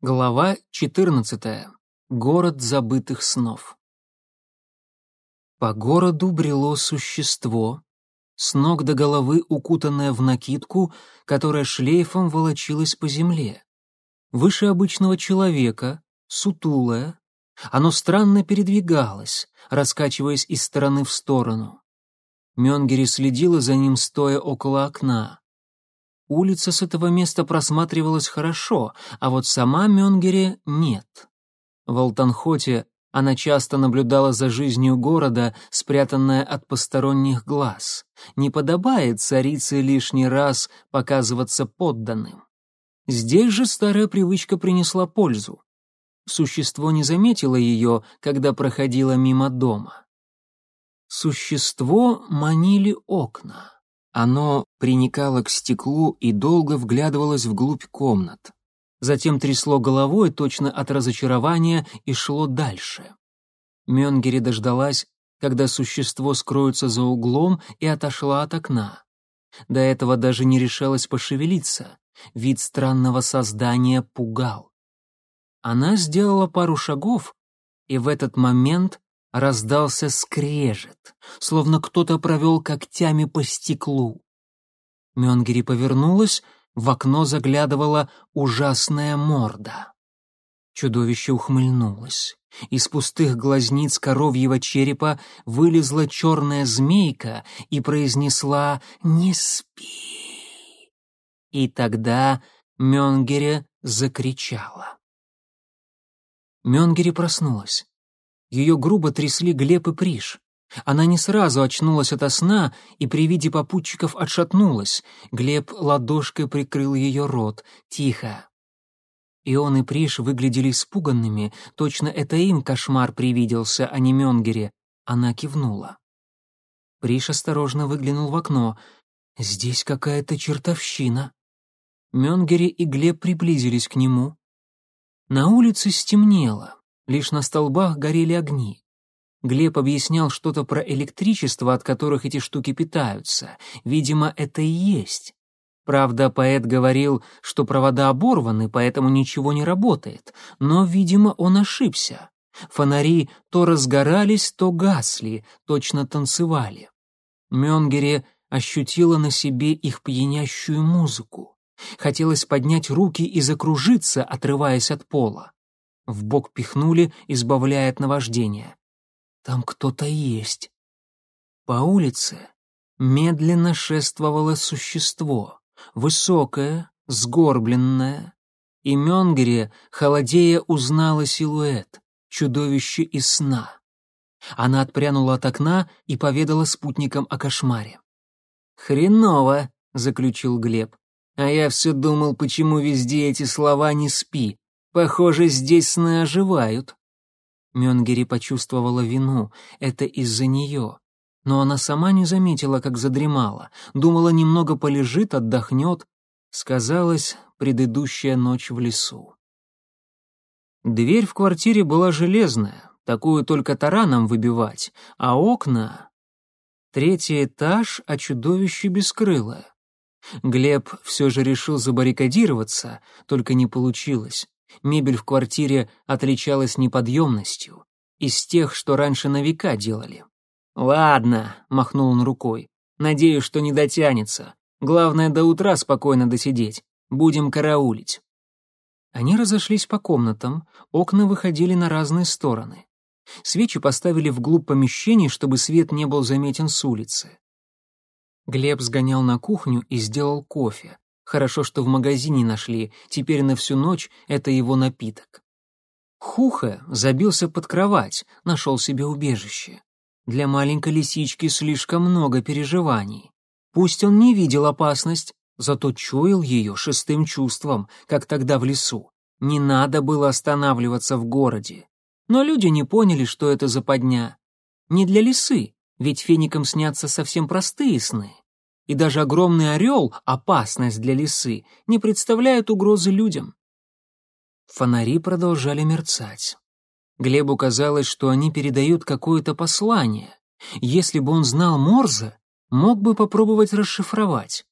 Глава 14. Город забытых снов. По городу брело существо, с ног до головы укутанное в накидку, которая шлейфом волочилась по земле. Выше обычного человека, сутулое, оно странно передвигалось, раскачиваясь из стороны в сторону. Мёнгери следила за ним, стоя около окна. Улица с этого места просматривалась хорошо, а вот сама Мёнгере нет. В Алтанхоте она часто наблюдала за жизнью города, спрятанная от посторонних глаз. Не подобает царице лишний раз показываться подданным. Здесь же старая привычка принесла пользу. Существо не заметило ее, когда проходило мимо дома. Существо манили окна. Оно приникало к стеклу и долго вглядывалось вглубь комнат. Затем трясло головой точно от разочарования и шло дальше. Мёнгери дождалась, когда существо скроется за углом, и отошла от окна. До этого даже не решалась пошевелиться. Вид странного создания пугал. Она сделала пару шагов, и в этот момент раздался скрежет, словно кто-то провел когтями по стеклу. Мёнгери повернулась, в окно заглядывала ужасная морда. Чудовище ухмыльнулось. Из пустых глазниц коровьего черепа вылезла черная змейка и произнесла «Не спи». И тогда Мёнгере закричала. Мёнгери проснулась. Ее грубо трясли Глеб и Приш. Она не сразу очнулась ото сна и при виде попутчиков отшатнулась. Глеб ладошкой прикрыл ее рот. «Тихо!» И он и Приш выглядели испуганными, точно это им кошмар привиделся, а не Менгере. Она кивнула. Приш осторожно выглянул в окно. «Здесь какая-то чертовщина». Менгере и Глеб приблизились к нему. На улице стемнело. Лишь на столбах горели огни. Глеб объяснял что-то про электричество, от которых эти штуки питаются. Видимо, это и есть. Правда, поэт говорил, что провода оборваны, поэтому ничего не работает. Но, видимо, он ошибся. Фонари то разгорались, то гасли, точно танцевали. Мёнгере ощутила на себе их пьянящую музыку. Хотелось поднять руки и закружиться, отрываясь от пола. В бок пихнули, избавляя от наваждения. Там кто-то есть. По улице медленно шествовало существо, высокое, сгорбленное. И Мёнгере, холодея, узнала силуэт, чудовище из сна. Она отпрянула от окна и поведала спутникам о кошмаре. «Хреново», — заключил Глеб. «А я все думал, почему везде эти слова «не спи», Похоже, здесь сны оживают. Мёнгери почувствовала вину, это из-за нее. Но она сама не заметила, как задремала, думала, немного полежит, отдохнет. Сказалась предыдущая ночь в лесу. Дверь в квартире была железная, такую только тараном выбивать, а окна... Третий этаж, а чудовище бескрылое. Глеб все же решил забаррикадироваться, только не получилось. Мебель в квартире отличалась неподъемностью, из тех, что раньше на века делали. «Ладно», — махнул он рукой, — «надеюсь, что не дотянется. Главное, до утра спокойно досидеть. Будем караулить». Они разошлись по комнатам, окна выходили на разные стороны. Свечи поставили вглубь помещений, чтобы свет не был заметен с улицы. Глеб сгонял на кухню и сделал кофе. Хорошо, что в магазине нашли, теперь на всю ночь это его напиток. Хуха забился под кровать, нашел себе убежище. Для маленькой лисички слишком много переживаний. Пусть он не видел опасность, зато чуял ее шестым чувством, как тогда в лесу. Не надо было останавливаться в городе. Но люди не поняли, что это за подня. Не для лисы, ведь феникам снятся совсем простые сны и даже огромный орел, опасность для лисы, не представляют угрозы людям. Фонари продолжали мерцать. Глебу казалось, что они передают какое-то послание. Если бы он знал Морзе, мог бы попробовать расшифровать.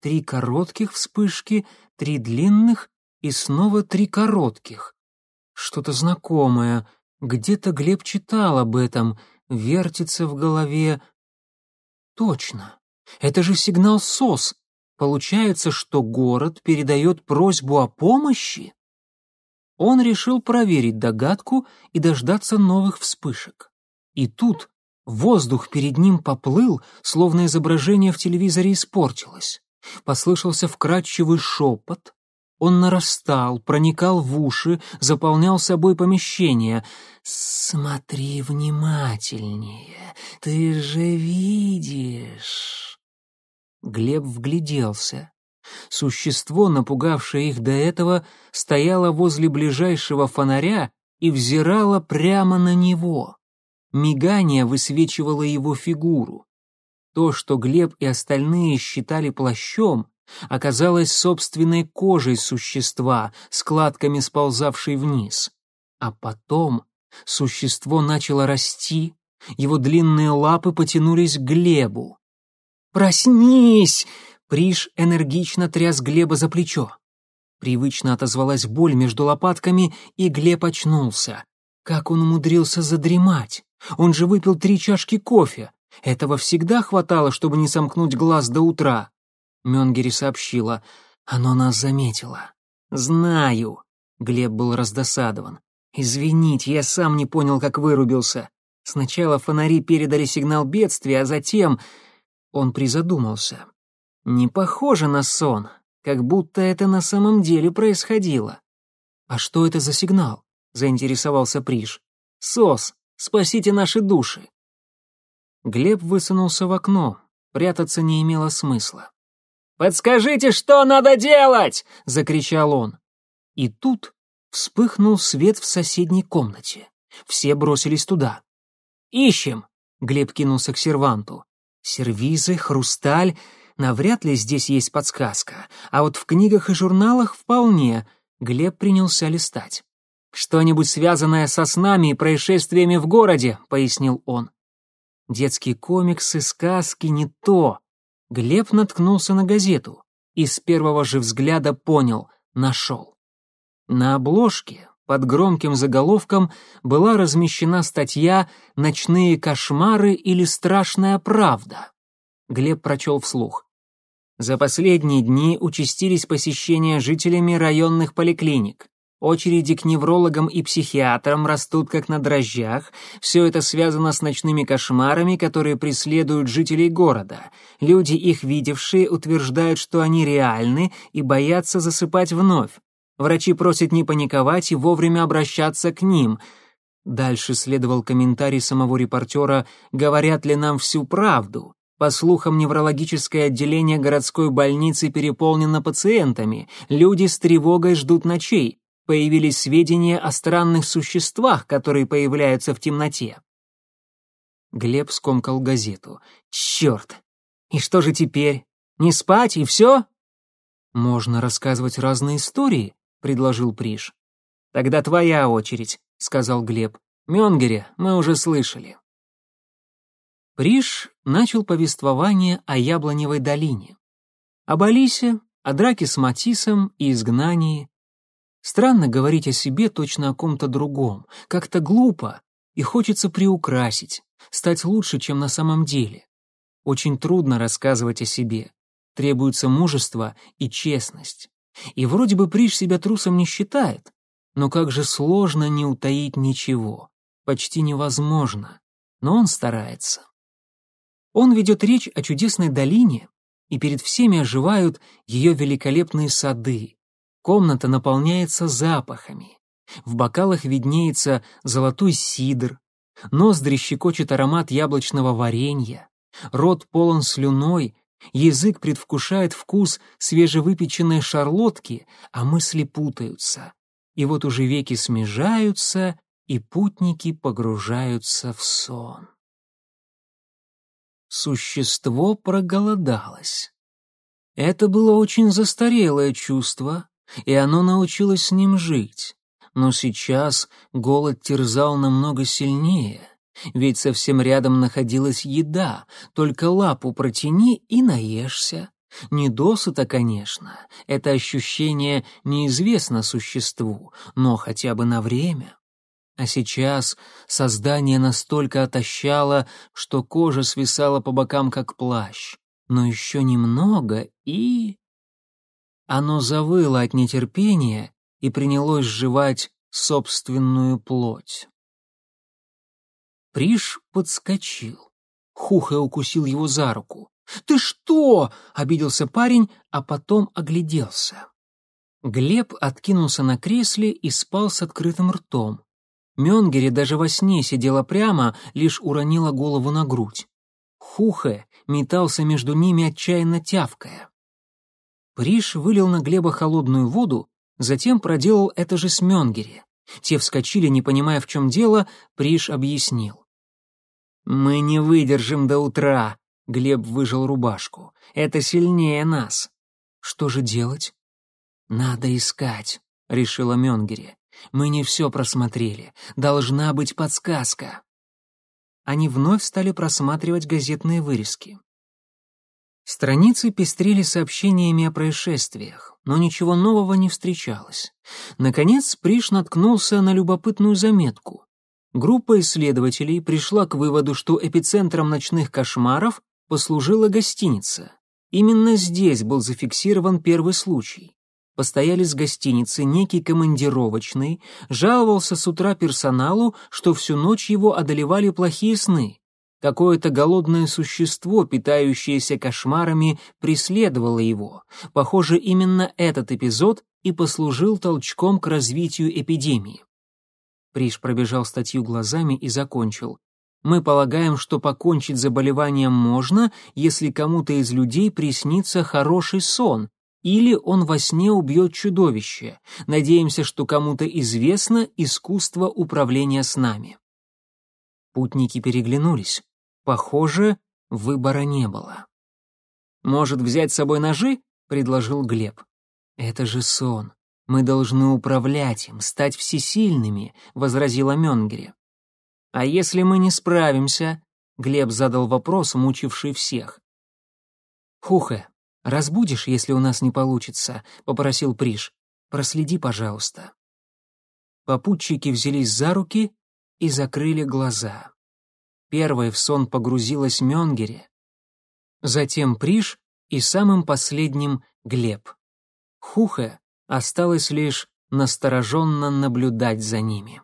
Три коротких вспышки, три длинных и снова три коротких. Что-то знакомое. Где-то Глеб читал об этом, вертится в голове. Точно. Это же сигнал СОС. Получается, что город передает просьбу о помощи? Он решил проверить догадку и дождаться новых вспышек. И тут воздух перед ним поплыл, словно изображение в телевизоре испортилось. Послышался вкрадчивый шепот. Он нарастал, проникал в уши, заполнял собой помещение. «Смотри внимательнее, ты же видишь!» Глеб вгляделся. Существо, напугавшее их до этого, стояло возле ближайшего фонаря и взирало прямо на него. Мигание высвечивало его фигуру. То, что Глеб и остальные считали плащом, оказалось собственной кожей существа, складками сползавшей вниз. А потом существо начало расти, его длинные лапы потянулись к Глебу. «Проснись!» — Приш энергично тряс Глеба за плечо. Привычно отозвалась боль между лопатками, и Глеб очнулся. Как он умудрился задремать? Он же выпил три чашки кофе. Этого всегда хватало, чтобы не сомкнуть глаз до утра. Мёнгери сообщила. «Оно нас заметило». «Знаю». Глеб был раздосадован. «Извините, я сам не понял, как вырубился. Сначала фонари передали сигнал бедствия, а затем...» Он призадумался. «Не похоже на сон, как будто это на самом деле происходило». «А что это за сигнал?» — заинтересовался Приш. «СОС, спасите наши души». Глеб высунулся в окно, прятаться не имело смысла. «Подскажите, что надо делать!» — закричал он. И тут вспыхнул свет в соседней комнате. Все бросились туда. «Ищем!» — Глеб кинулся к серванту. «Сервизы, хрусталь...» Навряд ли здесь есть подсказка, а вот в книгах и журналах вполне. Глеб принялся листать. «Что-нибудь связанное со снами и происшествиями в городе», — пояснил он. «Детские комиксы, сказки — не то. Глеб наткнулся на газету и с первого же взгляда понял — нашел. На обложке под громким заголовком была размещена статья «Ночные кошмары» или «Страшная правда». Глеб прочел вслух. За последние дни участились посещения жителями районных поликлиник. Очереди к неврологам и психиатрам растут как на дрожжах. Все это связано с ночными кошмарами, которые преследуют жителей города. Люди, их видевшие, утверждают, что они реальны и боятся засыпать вновь. Врачи просят не паниковать и вовремя обращаться к ним. Дальше следовал комментарий самого репортера «Говорят ли нам всю правду?» По слухам, неврологическое отделение городской больницы переполнено пациентами. Люди с тревогой ждут ночей появились сведения о странных существах, которые появляются в темноте. Глеб скомкал газету. «Черт! И что же теперь? Не спать и все?» «Можно рассказывать разные истории», — предложил Приш. «Тогда твоя очередь», — сказал Глеб. «Мёнгере мы уже слышали». Приш начал повествование о Яблоневой долине. Об Алисе, о драке с Матисом и изгнании, Странно говорить о себе точно о ком-то другом, как-то глупо, и хочется приукрасить, стать лучше, чем на самом деле. Очень трудно рассказывать о себе. Требуется мужество и честность. И вроде бы Приш себя трусом не считает, но как же сложно не утаить ничего. Почти невозможно. Но он старается. Он ведет речь о чудесной долине, и перед всеми оживают ее великолепные сады, Комната наполняется запахами. В бокалах виднеется золотой сидр, ноздри щекочет аромат яблочного варенья, рот полон слюной, язык предвкушает вкус свежевыпеченной шарлотки, а мысли путаются. И вот уже веки смежаются, и путники погружаются в сон. Существо проголодалось. Это было очень застарелое чувство, и оно научилось с ним жить. Но сейчас голод терзал намного сильнее, ведь совсем рядом находилась еда, только лапу протяни и наешься. Не досыта, конечно, это ощущение неизвестно существу, но хотя бы на время. А сейчас создание настолько отощало, что кожа свисала по бокам, как плащ. Но еще немного, и... Оно завыло от нетерпения и принялось жевать собственную плоть. Приш подскочил. Хуха укусил его за руку. «Ты что?» — обиделся парень, а потом огляделся. Глеб откинулся на кресле и спал с открытым ртом. Мёнгери даже во сне сидела прямо, лишь уронила голову на грудь. Хухе метался между ними, отчаянно тявкая. Приш вылил на Глеба холодную воду, затем проделал это же с Мёнгери. Те вскочили, не понимая, в чем дело, Приш объяснил. «Мы не выдержим до утра», — Глеб выжил рубашку. «Это сильнее нас». «Что же делать?» «Надо искать», — решила Мёнгери. Мы не все просмотрели. Должна быть подсказка. Они вновь стали просматривать газетные вырезки. Страницы пестрели сообщениями о происшествиях, но ничего нового не встречалось. Наконец, Приш наткнулся на любопытную заметку. Группа исследователей пришла к выводу, что эпицентром ночных кошмаров послужила гостиница. Именно здесь был зафиксирован первый случай постоялец гостиницы, некий командировочный, жаловался с утра персоналу, что всю ночь его одолевали плохие сны. Какое-то голодное существо, питающееся кошмарами, преследовало его. Похоже, именно этот эпизод и послужил толчком к развитию эпидемии. Приш пробежал статью глазами и закончил. Мы полагаем, что покончить заболеванием можно, если кому-то из людей приснится хороший сон, или он во сне убьет чудовище. Надеемся, что кому-то известно искусство управления с нами. Путники переглянулись. Похоже, выбора не было. «Может, взять с собой ножи?» — предложил Глеб. «Это же сон. Мы должны управлять им, стать всесильными», — возразила Мёнгери. «А если мы не справимся?» — Глеб задал вопрос, мучивший всех. «Хухе, «Разбудишь, если у нас не получится», — попросил Приш. «Проследи, пожалуйста». Попутчики взялись за руки и закрыли глаза. Первой в сон погрузилась Мёнгере, затем Приш и самым последним Глеб. Хухе осталось лишь настороженно наблюдать за ними.